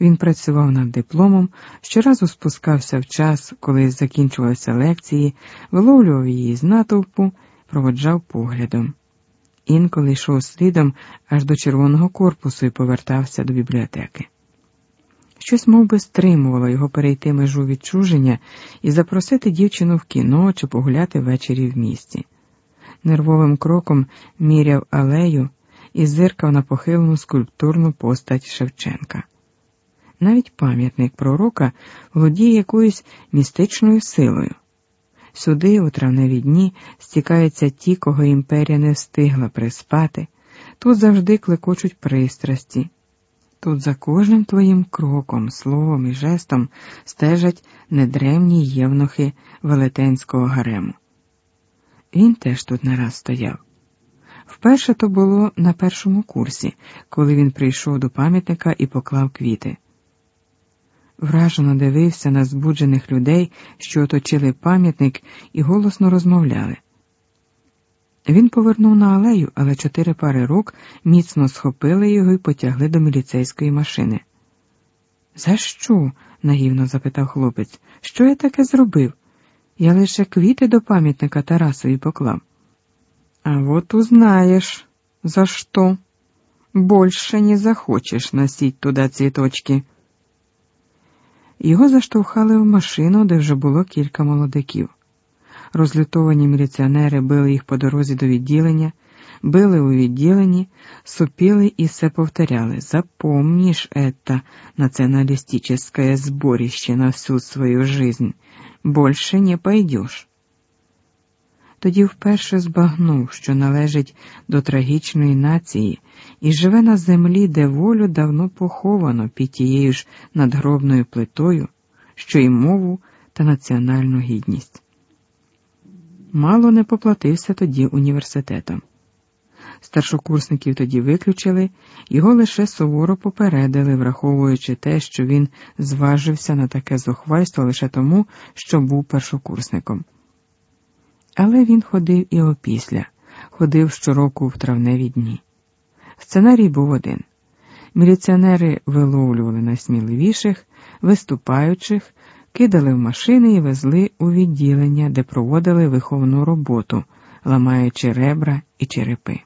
Він працював над дипломом, щоразу спускався в час, коли закінчувалися лекції, виловлював її з натовпу, проводжав поглядом. Інколи йшов слідом аж до червоного корпусу і повертався до бібліотеки. Щось мов би, стримувало його перейти межу відчуження і запросити дівчину в кіно чи погуляти ввечері в місті. Нервовим кроком міряв алею і зиркав на похилену скульптурну постать Шевченка. Навіть пам'ятник пророка володіє якоюсь містичною силою. Сюди, у травневі дні, стікаються ті, кого імперія не встигла приспати, тут завжди клекочуть пристрасті. Тут за кожним твоїм кроком, словом і жестом стежать недревні євнухи велетенського гарему. Він теж тут не раз стояв. Вперше то було на першому курсі, коли він прийшов до пам'ятника і поклав квіти. Вражено дивився на збуджених людей, що оточили пам'ятник і голосно розмовляли. Він повернув на алею, але чотири пари рук міцно схопили його і потягли до міліцейської машини. За що? наївно запитав хлопець. Що я таке зробив? Я лише квіти до пам'ятника Тарасові поклав. А вот узнаєш, за що. Больше не захочеш носить туди цвіточки. Його заштовхали в машину, де вже було кілька молодиків. Розлютовані міліціонери били їх по дорозі до відділення, били у відділенні, супіли і все повторяли. Запомнишь это націоналістичне зборище на всю свою жизнь. Больше не пойдешь. Тоді вперше збагнув, що належить до трагічної нації і живе на землі, де волю давно поховано під тією ж надгробною плитою, що й мову та національну гідність мало не поплатився тоді університетом. Старшокурсників тоді виключили, його лише суворо попередили, враховуючи те, що він зважився на таке зухвальство лише тому, що був першокурсником. Але він ходив і опісля, ходив щороку в травневі дні. Сценарій був один. Міліціонери виловлювали найсміливіших, виступаючих, кидали в машини і везли у відділення, де проводили виховну роботу, ламаючи ребра і черепи.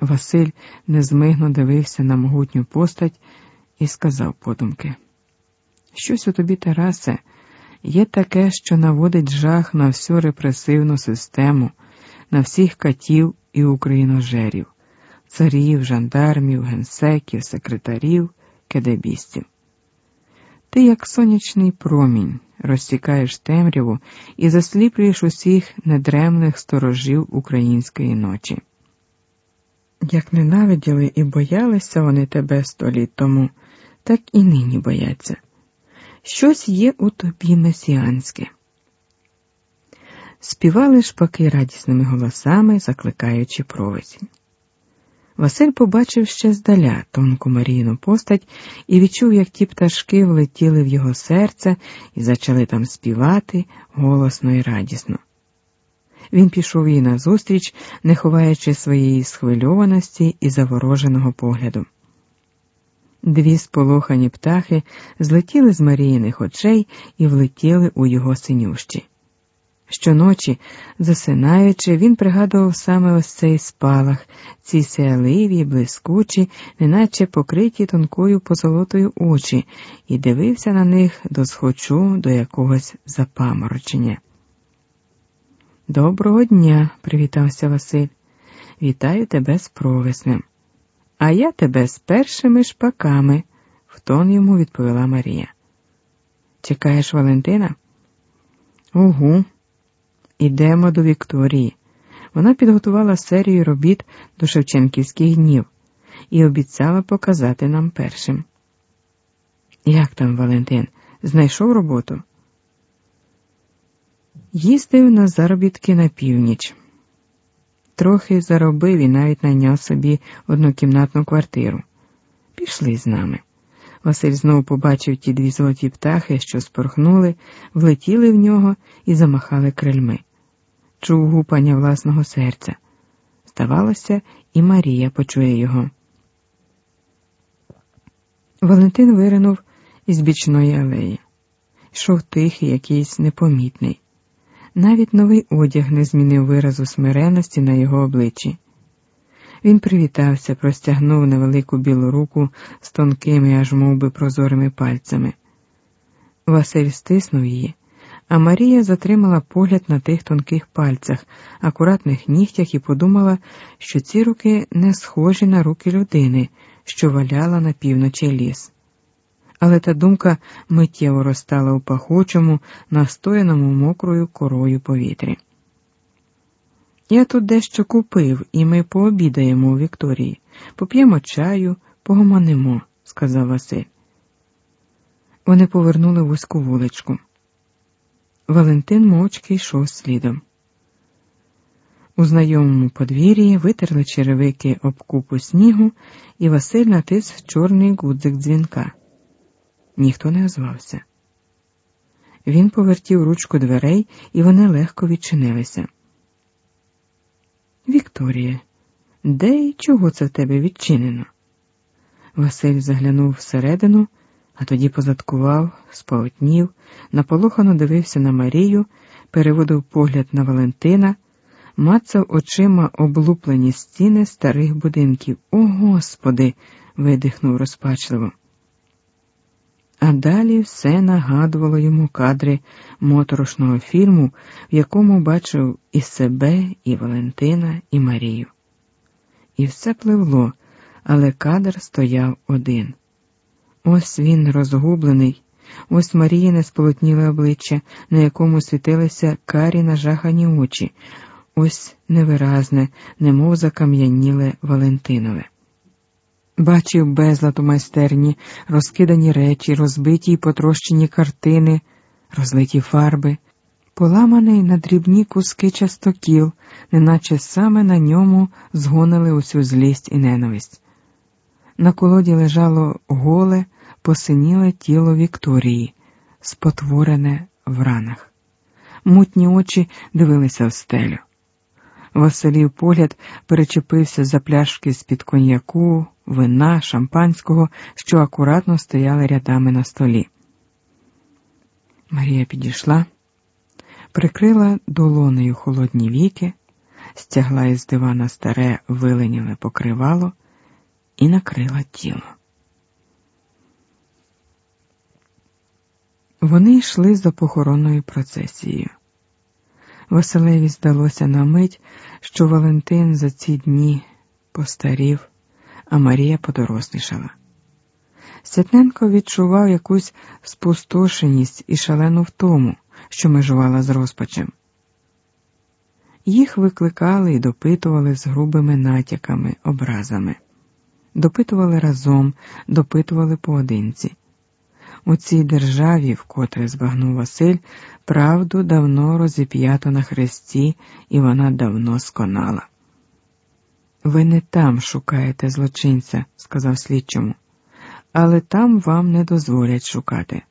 Василь незмигно дивився на могутню постать і сказав подумки: Щось у тобі, Тарасе, є таке, що наводить жах на всю репресивну систему, на всіх катів і україножерів, царів, жандармів, генсеків, секретарів, кедебістів. Ти, як сонячний промінь, розтікаєш темряву і засліплюєш усіх недремних сторожів української ночі. Як ненавиділи і боялися вони тебе сто літ тому, так і нині бояться. Щось є у тобі месіанське. Співали шпаки радісними голосами, закликаючи провесінь. Василь побачив ще здаля тонку Марійну постать і відчув, як ті пташки влетіли в його серце і почали там співати голосно і радісно. Він пішов їй назустріч, не ховаючи своєї схвильованості і завороженого погляду. Дві сполохані птахи злетіли з Маріїних очей і влетіли у його синющі. Щоночі, засинаючи, він пригадував саме ось цей спалах, ці сяливі, блискучі, неначе покриті тонкою позолотою очі, і дивився на них до схочу до якогось запаморочення. Доброго дня, привітався Василь. Вітаю тебе з провеснем. А я тебе з першими шпаками, в тон йому відповіла Марія. Чекаєш Валентина? Угу. Ідемо до Вікторії. Вона підготувала серію робіт до Шевченківських днів і обіцяла показати нам першим. Як там, Валентин, знайшов роботу? Їздив на заробітки на північ. Трохи заробив і навіть найняв собі однокімнатну квартиру. Пішли з нами. Василь знову побачив ті дві золоті птахи, що спорхнули, влетіли в нього і замахали крильми. Чув гупання власного серця. Здавалося, і Марія почує його. Валентин виринув із бічної алеї. Йшов тихий, якийсь непомітний. Навіть новий одяг не змінив виразу смиреності на його обличчі. Він привітався, простягнув невелику білу руку з тонкими, аж мов би, прозорими пальцями. Василь стиснув її, а Марія затримала погляд на тих тонких пальцях, акуратних нігтях і подумала, що ці руки не схожі на руки людини, що валяла на півночі ліс. Але та думка миттєво розстала у пахучому, настояному мокрою корою повітрі. Я тут дещо купив, і ми пообідаємо у Вікторії, поп'ємо чаю, погомонимо, сказав Василь. Вони повернули вузьку вуличку. Валентин мовчки йшов слідом. У знайомому подвір'ї витерли черевики об купу снігу, і Василь натис чорний гудзик дзвінка. Ніхто не озвався. Він повертів ручку дверей, і вони легко відчинилися. Вікторія, де і чого це в тебе відчинено? Василь заглянув всередину, а тоді позадкував, сполотнів, наполохано дивився на Марію, переводив погляд на Валентина, мацав очима облуплені стіни старих будинків. О Господи! видихнув розпачливо. А далі все нагадувало йому кадри моторошного фільму, в якому бачив і себе, і Валентина, і Марію. І все пливло, але кадр стояв один. Ось він розгублений, ось Маріїне сполотніле обличчя, на якому світилися карі нажахані очі, ось невиразне, немов закам'яніле Валентинове. Бачив безлад у майстерні, розкидані речі, розбиті й потрощені картини, розлиті фарби, поламаний на дрібні куски частокіл, неначе саме на ньому згонили усю злість і ненависть. На колоді лежало голе, посиніле тіло Вікторії, спотворене в ранах. Мутні очі дивилися в стелю. Василів погляд перечепився за пляшки з-під коньяку, вина, шампанського, що акуратно стояли рядами на столі. Марія підійшла, прикрила долонею холодні віки, стягла із дивана старе виленіле покривало і накрила тіло. Вони йшли за похоронною процесією. Василеві здалося на мить, що Валентин за ці дні постарів, а Марія подорослішала. Святненко відчував якусь спустошеність і шалену втому, що межувала з розпачем. Їх викликали і допитували з грубими натяками, образами, допитували разом, допитували поодинці. У цій державі, вкотре збагнув Василь, правду давно розіп'ято на хресті, і вона давно сконала. Ви не там шукаєте злочинця, сказав слідчому, але там вам не дозволять шукати.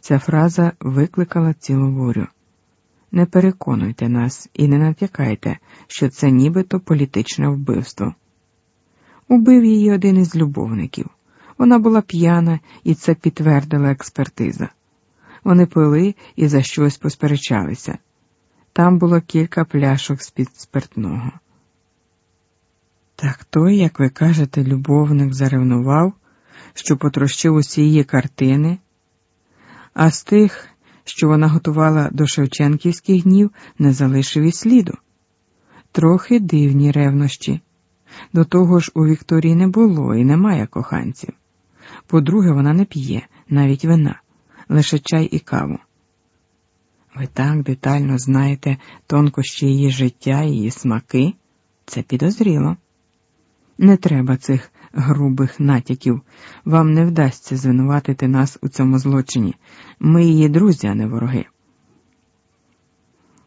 Ця фраза викликала цілу бурю. Не переконуйте нас і не натякайте, що це нібито політичне вбивство. Убив її один із любовників. Вона була п'яна, і це підтвердила експертиза. Вони пили і за щось посперечалися. Там було кілька пляшок з-під спиртного. Так той, як ви кажете, любовник заревнував, що потрощив усі її картини, а з тих, що вона готувала до Шевченківських днів, не залишив і сліду. Трохи дивні ревнощі. До того ж, у Вікторії не було і немає коханців. По-друге, вона не п'є, навіть вина, лише чай і каву. Ви так детально знаєте тонкощі її життя її смаки, це підозріло. Не треба цих грубих натяків, вам не вдасться звинуватити нас у цьому злочині. Ми її друзі, а не вороги.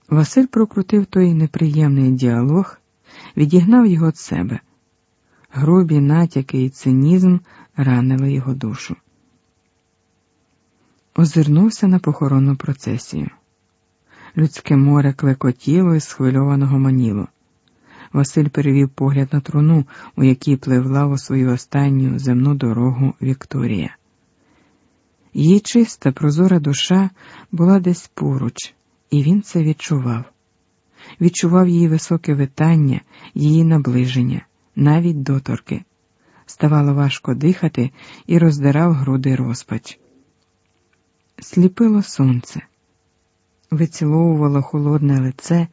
Василь прокрутив той неприємний діалог, відігнав його від себе. Грубі натяки і цинізм ранили його душу. Озирнувся на похоронну процесію. Людське море клекотіло і схвильовано гомоніло. Василь перевів погляд на труну, у якій пливла у свою останню земну дорогу Вікторія. Її чиста, прозора душа була десь поруч, і він це відчував. Відчував її високе витання, її наближення, навіть доторки. Ставало важко дихати і роздирав груди розпач. Сліпило сонце, виціловувало холодне лице,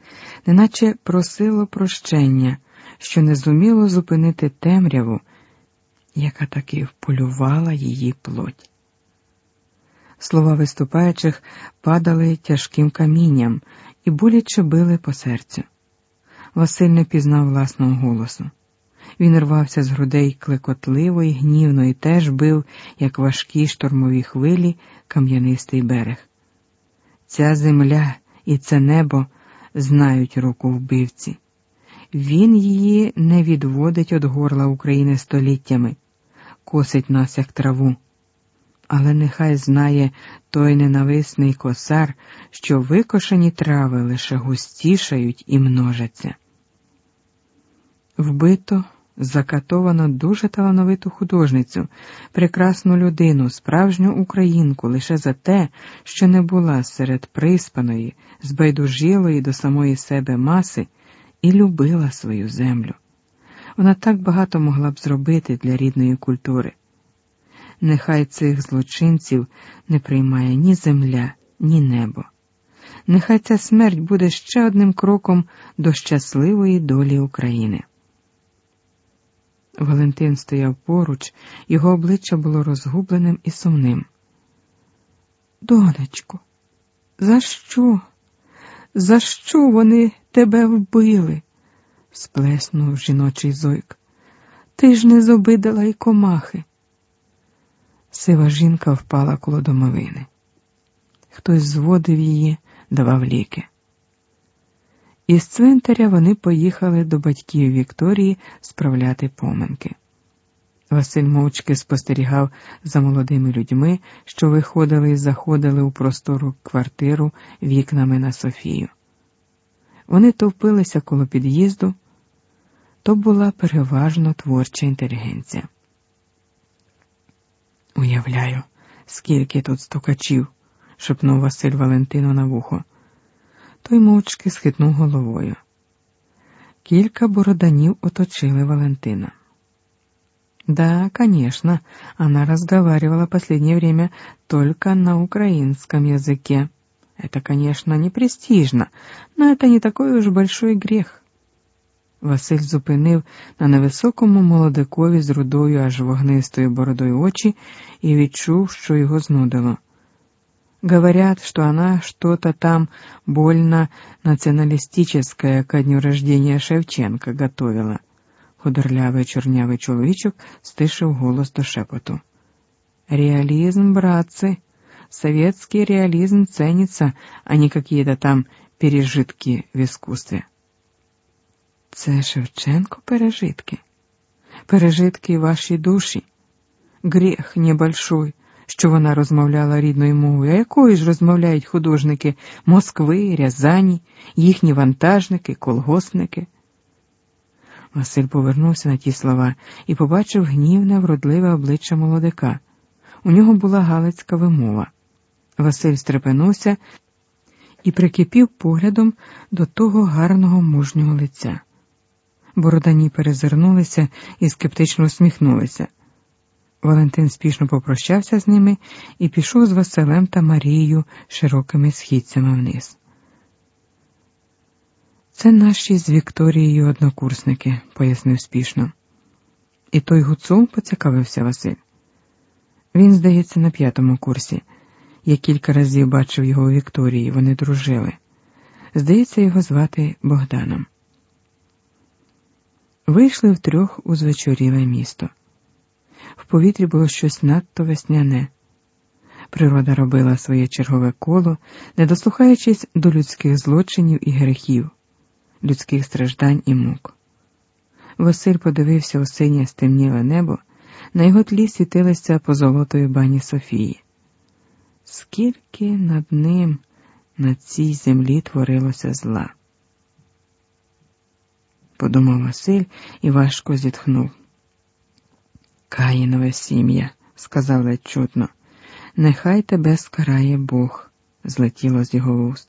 неначе просило прощення, що не зуміло зупинити темряву, яка таки вполювала її плоть. Слова виступаючих падали тяжким камінням і боляче били по серцю. Василь не пізнав власного голосу. Він рвався з грудей клекотливо і гнівно і теж бив, як важкі штормові хвилі, кам'янистий берег. Ця земля і це небо знають руку вбивці. Він її не відводить від горла України століттями, косить нас, як траву. Але нехай знає той ненависний косар, що викошені трави лише густішають і множаться. Вбито закатовано дуже талановиту художницю, прекрасну людину, справжню українку лише за те, що не була серед приспаної, збайдужілої до самої себе маси і любила свою землю. Вона так багато могла б зробити для рідної культури. Нехай цих злочинців не приймає ні земля, ні небо. Нехай ця смерть буде ще одним кроком до щасливої долі України. Валентин стояв поруч, його обличчя було розгубленим і сумним. Донечко, за що? За що вони тебе вбили? сплеснув жіночий зойк. Ти ж не зобидала й комахи. Сива жінка впала коло домовини. Хтось зводив її, давав ліки. Із цвинтаря вони поїхали до батьків Вікторії справляти поминки. Василь мовчки спостерігав за молодими людьми, що виходили і заходили у простору квартиру вікнами на Софію. Вони товпилися коло під'їзду, то була переважно творча інтелігенція. Уявляю, скільки тут стукачів, шепнув Василь Валентину на вухо. Той мовчки схитнув головою. Кілька бороданів оточили Валентина. Да, конечно, она разговаривала последнее время только на украинском языке. Это, конечно, не престижно, но это не такой уж большой грех. Василь зупинив на невисокому молодикові з рудою аж вогнистою бородою очі і відчув, що його знудило. Говорят, что она что-то там больно националистическое ко дню рождения Шевченка готовила. Худорлявий чорнявий чоловічок стишив голос до шепоту. Реализм, братцы, советский реализм ценится, а не какие-то там пережитки в искусстве. Це Шевченко пережитки, пережитки вашій душі. Грех небольшой, що вона розмовляла рідною мовою, а якою ж розмовляють художники Москви, Рязані, їхні вантажники, колгоспники. Василь повернувся на ті слова і побачив гнівне, вродливе обличчя молодика. У нього була галицька вимова. Василь стрепенувся і прикипів поглядом до того гарного мужнього лиця. Бородані перезирнулися і скептично усміхнулися. Валентин спішно попрощався з ними і пішов з Василем та Марією широкими східцями вниз. Це наші з Вікторією однокурсники, пояснив спішно. І той гуцул поцікавився Василь. Він, здається, на п'ятому курсі. Я кілька разів бачив його у Вікторії, вони дружили. Здається, його звати Богданом. Вийшли втрьох у звечоріле місто. В повітрі було щось надто весняне. Природа робила своє чергове коло, не дослухаючись до людських злочинів і грехів, людських страждань і мук. Василь подивився у синє стемніле небо, на його тлі світилися позолотої бані Софії. Скільки над ним, на цій землі творилося зла. подумав Василь і важко зітхнув. Каїнове сім'я, сказав ледь чутно, нехай тебе скарає Бог, злетіло з його вуст.